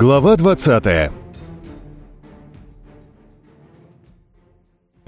Глава 20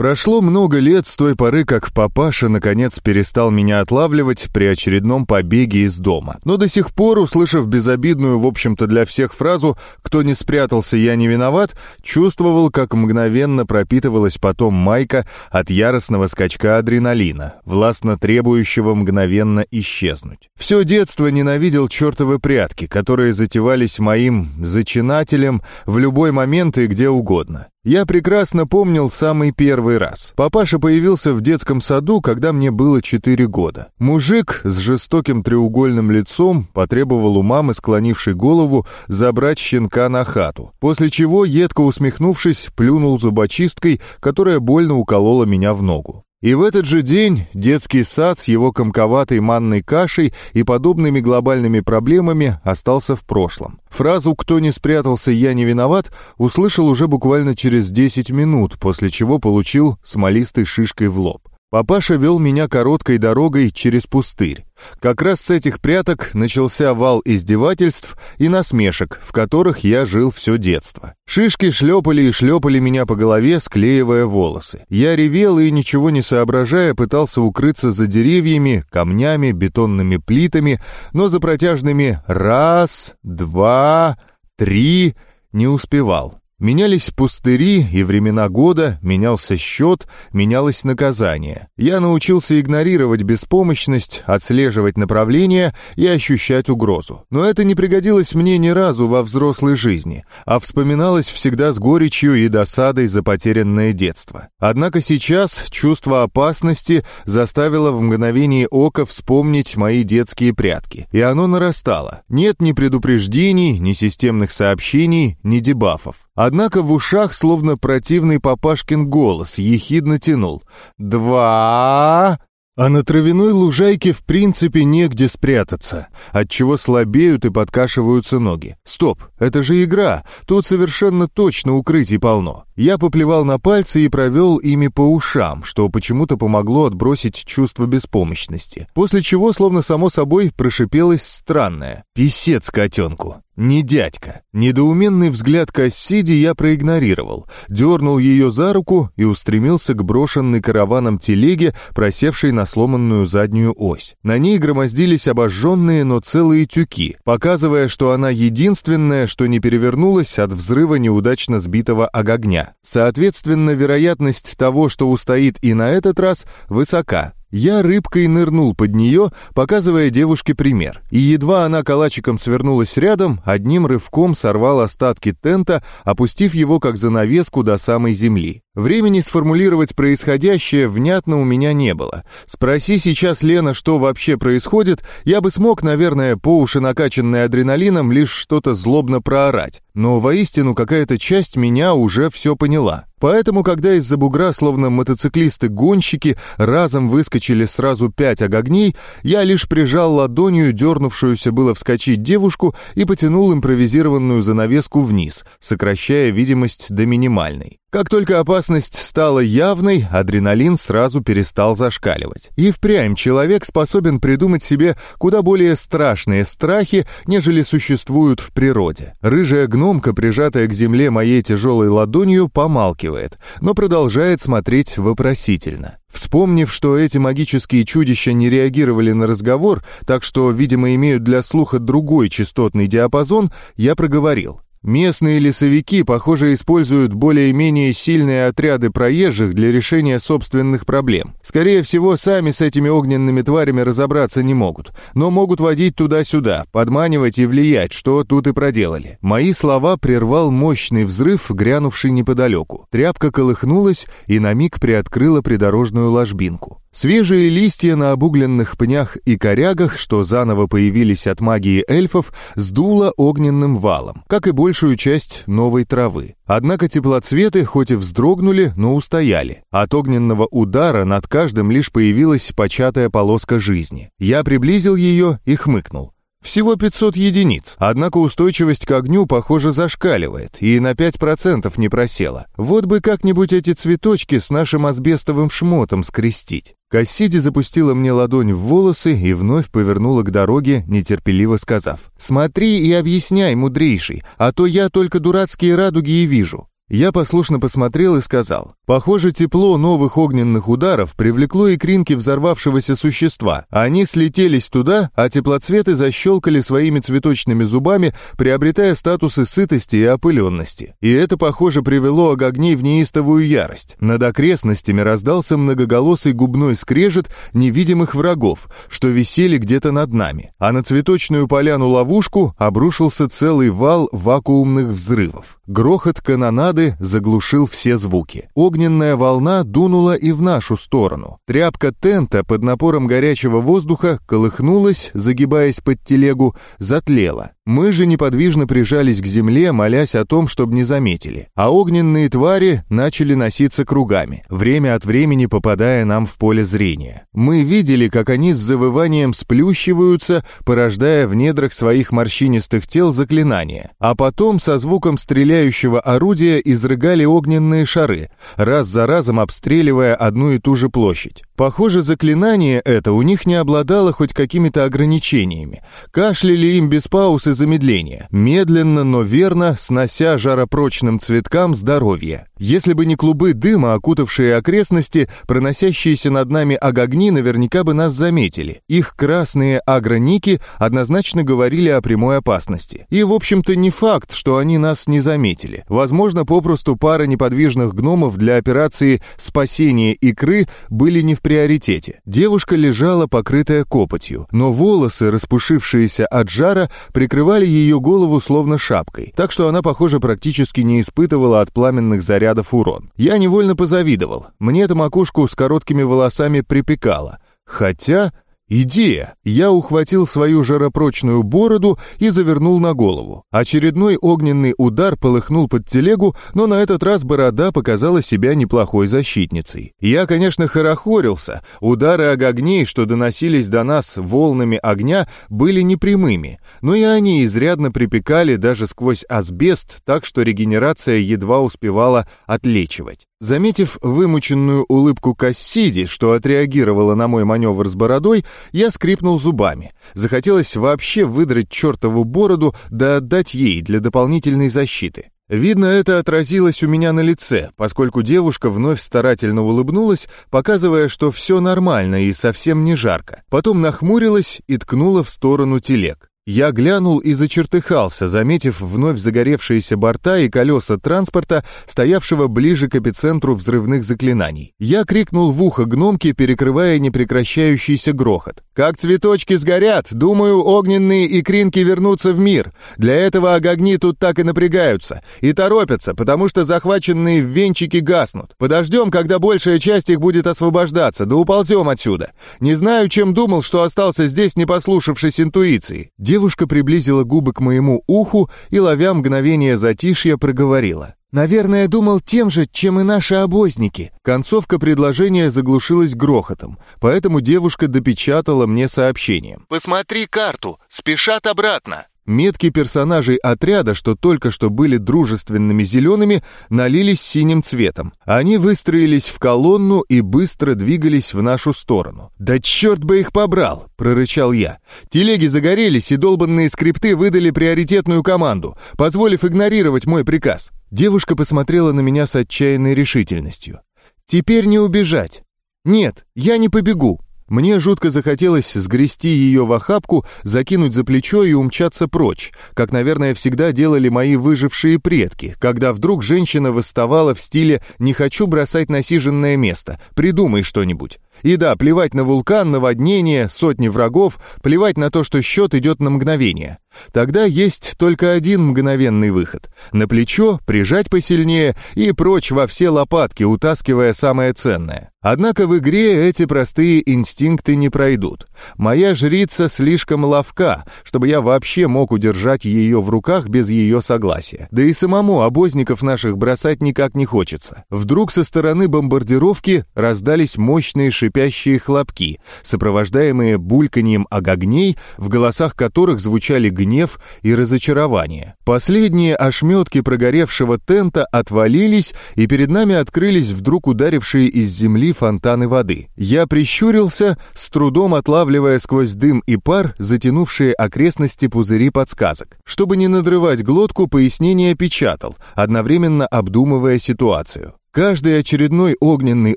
Прошло много лет с той поры, как папаша наконец перестал меня отлавливать при очередном побеге из дома. Но до сих пор, услышав безобидную, в общем-то для всех фразу «кто не спрятался, я не виноват», чувствовал, как мгновенно пропитывалась потом майка от яростного скачка адреналина, властно требующего мгновенно исчезнуть. Все детство ненавидел чертовы прятки, которые затевались моим зачинателем в любой момент и где угодно. Я прекрасно помнил самый первый раз. Папаша появился в детском саду, когда мне было 4 года. Мужик с жестоким треугольным лицом потребовал у мамы, склонившей голову, забрать щенка на хату. После чего, едко усмехнувшись, плюнул зубочисткой, которая больно уколола меня в ногу. И в этот же день детский сад с его комковатой манной кашей и подобными глобальными проблемами остался в прошлом. Фразу «Кто не спрятался, я не виноват» услышал уже буквально через 10 минут, после чего получил смолистой шишкой в лоб. Папаша вел меня короткой дорогой через пустырь. Как раз с этих пряток начался вал издевательств и насмешек, в которых я жил все детство. Шишки шлепали и шлепали меня по голове, склеивая волосы. Я ревел и, ничего не соображая, пытался укрыться за деревьями, камнями, бетонными плитами, но за протяжными «раз», «два», «три» не успевал. Менялись пустыри и времена года, менялся счет, менялось наказание. Я научился игнорировать беспомощность, отслеживать направление и ощущать угрозу. Но это не пригодилось мне ни разу во взрослой жизни, а вспоминалось всегда с горечью и досадой за потерянное детство. Однако сейчас чувство опасности заставило в мгновение ока вспомнить мои детские прятки, и оно нарастало. Нет ни предупреждений, ни системных сообщений, ни дебафов. Однако в ушах словно противный папашкин голос ехидно тянул. «Два...» А на травяной лужайке в принципе негде спрятаться, отчего слабеют и подкашиваются ноги. Стоп, это же игра, тут совершенно точно укрытий полно. Я поплевал на пальцы и провел ими по ушам, что почему-то помогло отбросить чувство беспомощности. После чего, словно само собой, прошипелось странное. «Писец котенку!» Не дядька. Недоуменный взгляд Кассиди я проигнорировал, дернул ее за руку и устремился к брошенной караваном телеге, просевшей на сломанную заднюю ось. На ней громоздились обожженные, но целые тюки, показывая, что она единственная, что не перевернулась от взрыва неудачно сбитого огня. Соответственно, вероятность того, что устоит и на этот раз, высока. Я рыбкой нырнул под нее, показывая девушке пример. И едва она калачиком свернулась рядом, одним рывком сорвал остатки тента, опустив его как занавеску до самой земли. Времени сформулировать происходящее внятно у меня не было. Спроси сейчас Лена, что вообще происходит, я бы смог, наверное, по уши накачанный адреналином лишь что-то злобно проорать. Но воистину какая-то часть меня уже все поняла. Поэтому, когда из-за бугра, словно мотоциклисты-гонщики, разом выскочили сразу пять огогней, я лишь прижал ладонью дернувшуюся было вскочить девушку и потянул импровизированную занавеску вниз, сокращая видимость до минимальной. Как только опасность стала явной, адреналин сразу перестал зашкаливать. И впрямь человек способен придумать себе куда более страшные страхи, нежели существуют в природе. Рыжая гномка, прижатая к земле моей тяжелой ладонью, помалкивает, но продолжает смотреть вопросительно. Вспомнив, что эти магические чудища не реагировали на разговор, так что, видимо, имеют для слуха другой частотный диапазон, я проговорил. Местные лесовики, похоже, используют более-менее сильные отряды проезжих для решения собственных проблем. Скорее всего, сами с этими огненными тварями разобраться не могут, но могут водить туда-сюда, подманивать и влиять, что тут и проделали. Мои слова прервал мощный взрыв, грянувший неподалеку. Тряпка колыхнулась и на миг приоткрыла придорожную ложбинку. Свежие листья на обугленных пнях и корягах, что заново появились от магии эльфов, сдуло огненным валом, как и большую часть новой травы. Однако теплоцветы хоть и вздрогнули, но устояли. От огненного удара над каждым лишь появилась початая полоска жизни. Я приблизил ее и хмыкнул. Всего 500 единиц, однако устойчивость к огню, похоже, зашкаливает и на 5% не просела. Вот бы как-нибудь эти цветочки с нашим асбестовым шмотом скрестить. Кассиди запустила мне ладонь в волосы и вновь повернула к дороге, нетерпеливо сказав. «Смотри и объясняй, мудрейший, а то я только дурацкие радуги и вижу». Я послушно посмотрел и сказал, «Похоже, тепло новых огненных ударов привлекло икринки взорвавшегося существа. Они слетелись туда, а теплоцветы защелкали своими цветочными зубами, приобретая статусы сытости и опыленности. И это, похоже, привело огней в неистовую ярость. Над окрестностями раздался многоголосый губной скрежет невидимых врагов, что висели где-то над нами. А на цветочную поляну-ловушку обрушился целый вал вакуумных взрывов. Грохот канонады заглушил все звуки. Огненная волна дунула и в нашу сторону. Тряпка тента под напором горячего воздуха колыхнулась, загибаясь под телегу, затлела. Мы же неподвижно прижались к земле, молясь о том, чтобы не заметили. А огненные твари начали носиться кругами, время от времени попадая нам в поле зрения. Мы видели, как они с завыванием сплющиваются, порождая в недрах своих морщинистых тел заклинания. А потом со звуком стреляющего орудия изрыгали огненные шары, раз за разом обстреливая одну и ту же площадь. Похоже, заклинание это у них не обладало хоть какими-то ограничениями. Кашляли им без пауз и замедления, медленно, но верно, снося жаропрочным цветкам здоровье. Если бы не клубы дыма, окутавшие окрестности, проносящиеся над нами агогни наверняка бы нас заметили. Их красные агроники однозначно говорили о прямой опасности. И, в общем-то, не факт, что они нас не заметили. Возможно, попросту пара неподвижных гномов для операции «Спасение икры» были не в приоритете. Девушка лежала, покрытая копотью, но волосы, распушившиеся от жара, прикрывали ее голову словно шапкой, так что она, похоже, практически не испытывала от пламенных зарядов урон. Я невольно позавидовал. Мне эта макушку с короткими волосами припекала. Хотя... Идея! Я ухватил свою жаропрочную бороду и завернул на голову. Очередной огненный удар полыхнул под телегу, но на этот раз борода показала себя неплохой защитницей. Я, конечно, хорохорился. Удары огней, что доносились до нас волнами огня, были непрямыми, но и они изрядно припекали даже сквозь асбест, так что регенерация едва успевала отлечивать. Заметив вымученную улыбку Кассиди, что отреагировала на мой маневр с бородой, я скрипнул зубами. Захотелось вообще выдрать чертову бороду да отдать ей для дополнительной защиты. Видно, это отразилось у меня на лице, поскольку девушка вновь старательно улыбнулась, показывая, что все нормально и совсем не жарко. Потом нахмурилась и ткнула в сторону телег. Я глянул и зачертыхался, заметив вновь загоревшиеся борта и колеса транспорта, стоявшего ближе к эпицентру взрывных заклинаний. Я крикнул в ухо гномке, перекрывая непрекращающийся грохот. «Как цветочки сгорят! Думаю, огненные икринки вернутся в мир. Для этого огни тут так и напрягаются. И торопятся, потому что захваченные венчики гаснут. Подождем, когда большая часть их будет освобождаться, да уползем отсюда. Не знаю, чем думал, что остался здесь, не послушавшись интуиции». Девушка приблизила губы к моему уху и, ловя мгновение затишья, проговорила. «Наверное, думал тем же, чем и наши обозники». Концовка предложения заглушилась грохотом, поэтому девушка допечатала мне сообщением. «Посмотри карту, спешат обратно». Метки персонажей отряда, что только что были дружественными зелеными, налились синим цветом. Они выстроились в колонну и быстро двигались в нашу сторону. «Да черт бы их побрал!» — прорычал я. Телеги загорелись, и долбанные скрипты выдали приоритетную команду, позволив игнорировать мой приказ. Девушка посмотрела на меня с отчаянной решительностью. «Теперь не убежать. Нет, я не побегу. Мне жутко захотелось сгрести ее в охапку, закинуть за плечо и умчаться прочь, как, наверное, всегда делали мои выжившие предки, когда вдруг женщина восставала в стиле «не хочу бросать насиженное место, придумай что-нибудь». И да, плевать на вулкан, наводнение, сотни врагов, плевать на то, что счет идет на мгновение. Тогда есть только один мгновенный выход. На плечо, прижать посильнее и прочь во все лопатки, утаскивая самое ценное. Однако в игре эти простые инстинкты не пройдут. Моя жрица слишком ловка, чтобы я вообще мог удержать ее в руках без ее согласия. Да и самому обозников наших бросать никак не хочется. Вдруг со стороны бомбардировки раздались мощные шипящие хлопки, сопровождаемые бульканьем огогней, в голосах которых звучали гнев и разочарование. Последние ошметки прогоревшего тента отвалились, и перед нами открылись вдруг ударившие из земли фонтаны воды. Я прищурился, с трудом отлавливая сквозь дым и пар затянувшие окрестности пузыри подсказок. Чтобы не надрывать глотку, пояснение печатал, одновременно обдумывая ситуацию. Каждый очередной огненный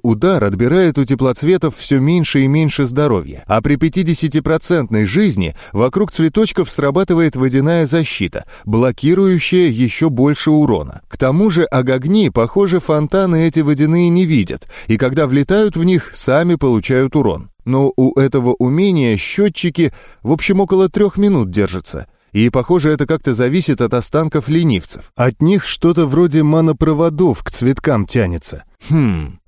удар отбирает у теплоцветов все меньше и меньше здоровья, а при 50% жизни вокруг цветочков срабатывает водяная защита, блокирующая еще больше урона. К тому же огогни, похоже, фонтаны эти водяные не видят, и когда влетают в них, сами получают урон. Но у этого умения счетчики, в общем, около трех минут держатся, и, похоже, это как-то зависит от останков ленивцев. От них что-то вроде манопроводов к цветкам тянется. Хм...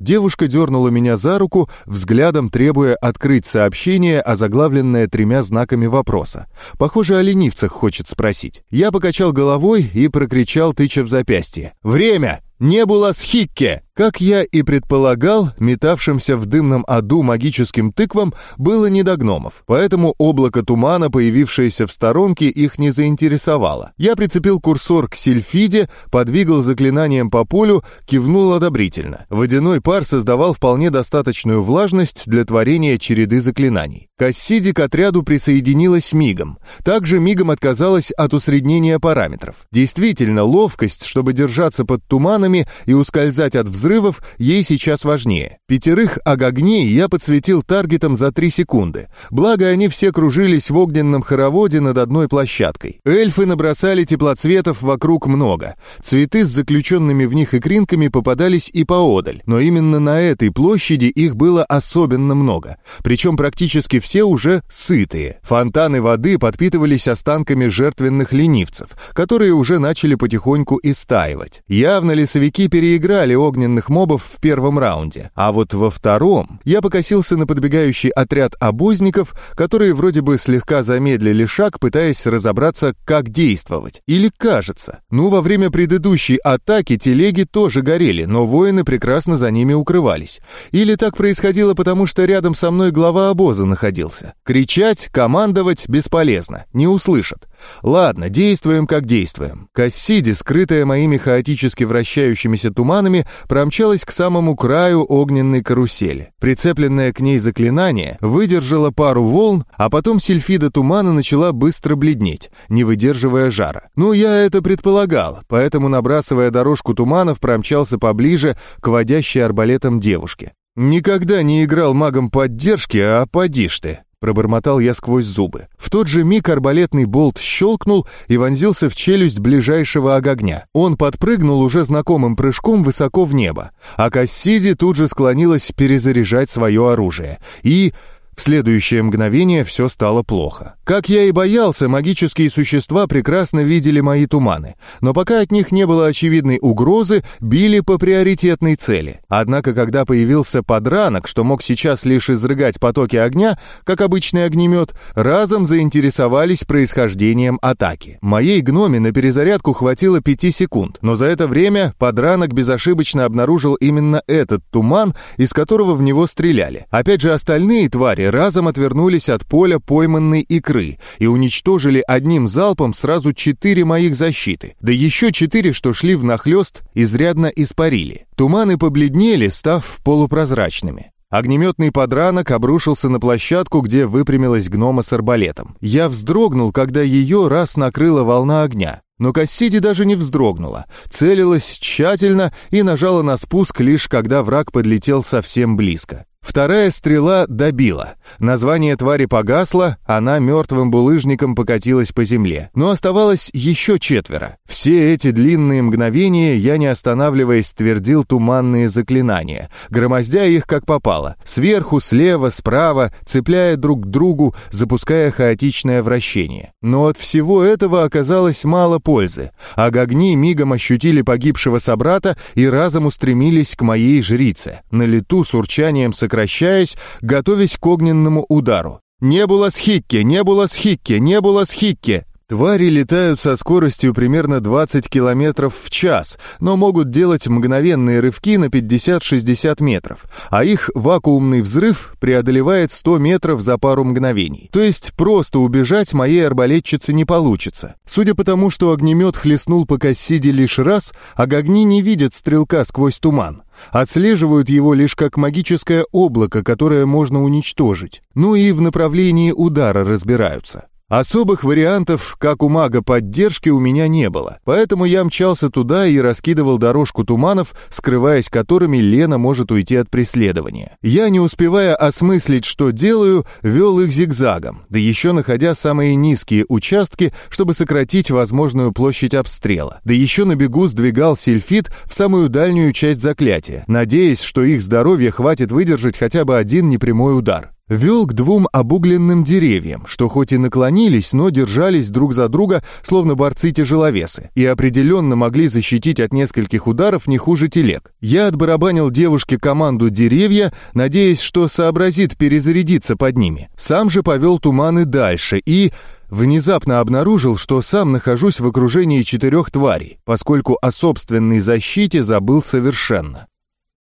Девушка дернула меня за руку, взглядом требуя открыть сообщение, озаглавленное тремя знаками вопроса. Похоже, о ленивцах хочет спросить. Я покачал головой и прокричал, тыча в запястье. «Время! Не было схикке!» Как я и предполагал, метавшимся в дымном аду магическим тыквам было не до гномов, поэтому облако тумана, появившееся в сторонке, их не заинтересовало. Я прицепил курсор к сильфиде, подвигал заклинанием по полю, кивнул одобрительно. Водяной пар создавал вполне достаточную влажность для творения череды заклинаний. Кассиди к отряду присоединилась мигом. Также мигом отказалась от усреднения параметров. Действительно, ловкость, чтобы держаться под туманами и ускользать от взрывов ей сейчас важнее. Пятерых огогней я подсветил таргетом за три секунды. Благо, они все кружились в огненном хороводе над одной площадкой. Эльфы набросали теплоцветов вокруг много. Цветы с заключенными в них икринками попадались и поодаль. Но именно на этой площади их было особенно много. Причем практически все уже сытые. Фонтаны воды подпитывались останками жертвенных ленивцев, которые уже начали потихоньку истаивать. Явно лесовики переиграли огненных мобов в первом раунде. А вот во втором я покосился на подбегающий отряд обозников, которые вроде бы слегка замедлили шаг, пытаясь разобраться, как действовать. Или кажется. Ну, во время предыдущей атаки телеги тоже горели, но воины прекрасно за ними укрывались. Или так происходило, потому что рядом со мной глава обоза находился. Кричать, командовать бесполезно, не услышат. Ладно, действуем как действуем. Кассиди, скрытая моими хаотически вращающимися туманами, промчалась к самому краю огненной карусели. Прицепленное к ней заклинание выдержало пару волн, а потом сильфида тумана начала быстро бледнеть, не выдерживая жара. Ну, я это предполагал, поэтому, набрасывая дорожку туманов, промчался поближе к водящей арбалетом девушке. Никогда не играл магом поддержки, а поди ж ты. Пробормотал я сквозь зубы. В тот же миг арбалетный болт щелкнул и вонзился в челюсть ближайшего огня. Он подпрыгнул уже знакомым прыжком высоко в небо, а Кассиди тут же склонилась перезаряжать свое оружие. И в следующее мгновение все стало плохо. Как я и боялся, магические существа прекрасно видели мои туманы, но пока от них не было очевидной угрозы, били по приоритетной цели. Однако, когда появился подранок, что мог сейчас лишь изрыгать потоки огня, как обычный огнемет, разом заинтересовались происхождением атаки. Моей гноме на перезарядку хватило пяти секунд, но за это время подранок безошибочно обнаружил именно этот туман, из которого в него стреляли. Опять же, остальные твари твари разом отвернулись от поля пойманной икры и уничтожили одним залпом сразу четыре моих защиты, да еще четыре, что шли внахлёст, изрядно испарили. Туманы побледнели, став полупрозрачными. Огнеметный подранок обрушился на площадку, где выпрямилась гнома с арбалетом. Я вздрогнул, когда ее раз накрыла волна огня. Но Кассиди даже не вздрогнула, целилась тщательно и нажала на спуск лишь когда враг подлетел совсем близко. Вторая стрела добила. Название твари погасло, она мертвым булыжником покатилась по земле. Но оставалось еще четверо. Все эти длинные мгновения я, не останавливаясь, твердил туманные заклинания, громоздя их как попало. Сверху, слева, справа, цепляя друг к другу, запуская хаотичное вращение. Но от всего этого оказалось мало пользы. А гогни мигом ощутили погибшего собрата и разом устремились к моей жрице. На лету с урчанием сокращаясь сокращаясь, готовясь к огненному удару. «Не было схикки! Не было схикки! Не было схикки!» Твари летают со скоростью примерно 20 км в час, но могут делать мгновенные рывки на 50-60 метров, а их вакуумный взрыв преодолевает 100 метров за пару мгновений. То есть просто убежать моей арбалетчице не получится. Судя по тому, что огнемет хлестнул по Кассиде лишь раз, Гагни не видят стрелка сквозь туман. Отслеживают его лишь как магическое облако, которое можно уничтожить. Ну и в направлении удара разбираются. Особых вариантов, как у мага поддержки, у меня не было, поэтому я мчался туда и раскидывал дорожку туманов, скрываясь которыми Лена может уйти от преследования. Я, не успевая осмыслить, что делаю, вел их зигзагом, да еще находя самые низкие участки, чтобы сократить возможную площадь обстрела. Да еще на бегу сдвигал сильфит в самую дальнюю часть заклятия, надеясь, что их здоровья хватит выдержать хотя бы один непрямой удар вел к двум обугленным деревьям, что хоть и наклонились, но держались друг за друга, словно борцы-тяжеловесы, и определенно могли защитить от нескольких ударов не хуже телег. Я отбарабанил девушке команду «деревья», надеясь, что сообразит перезарядиться под ними. Сам же повел туманы дальше и... Внезапно обнаружил, что сам нахожусь в окружении четырех тварей, поскольку о собственной защите забыл совершенно.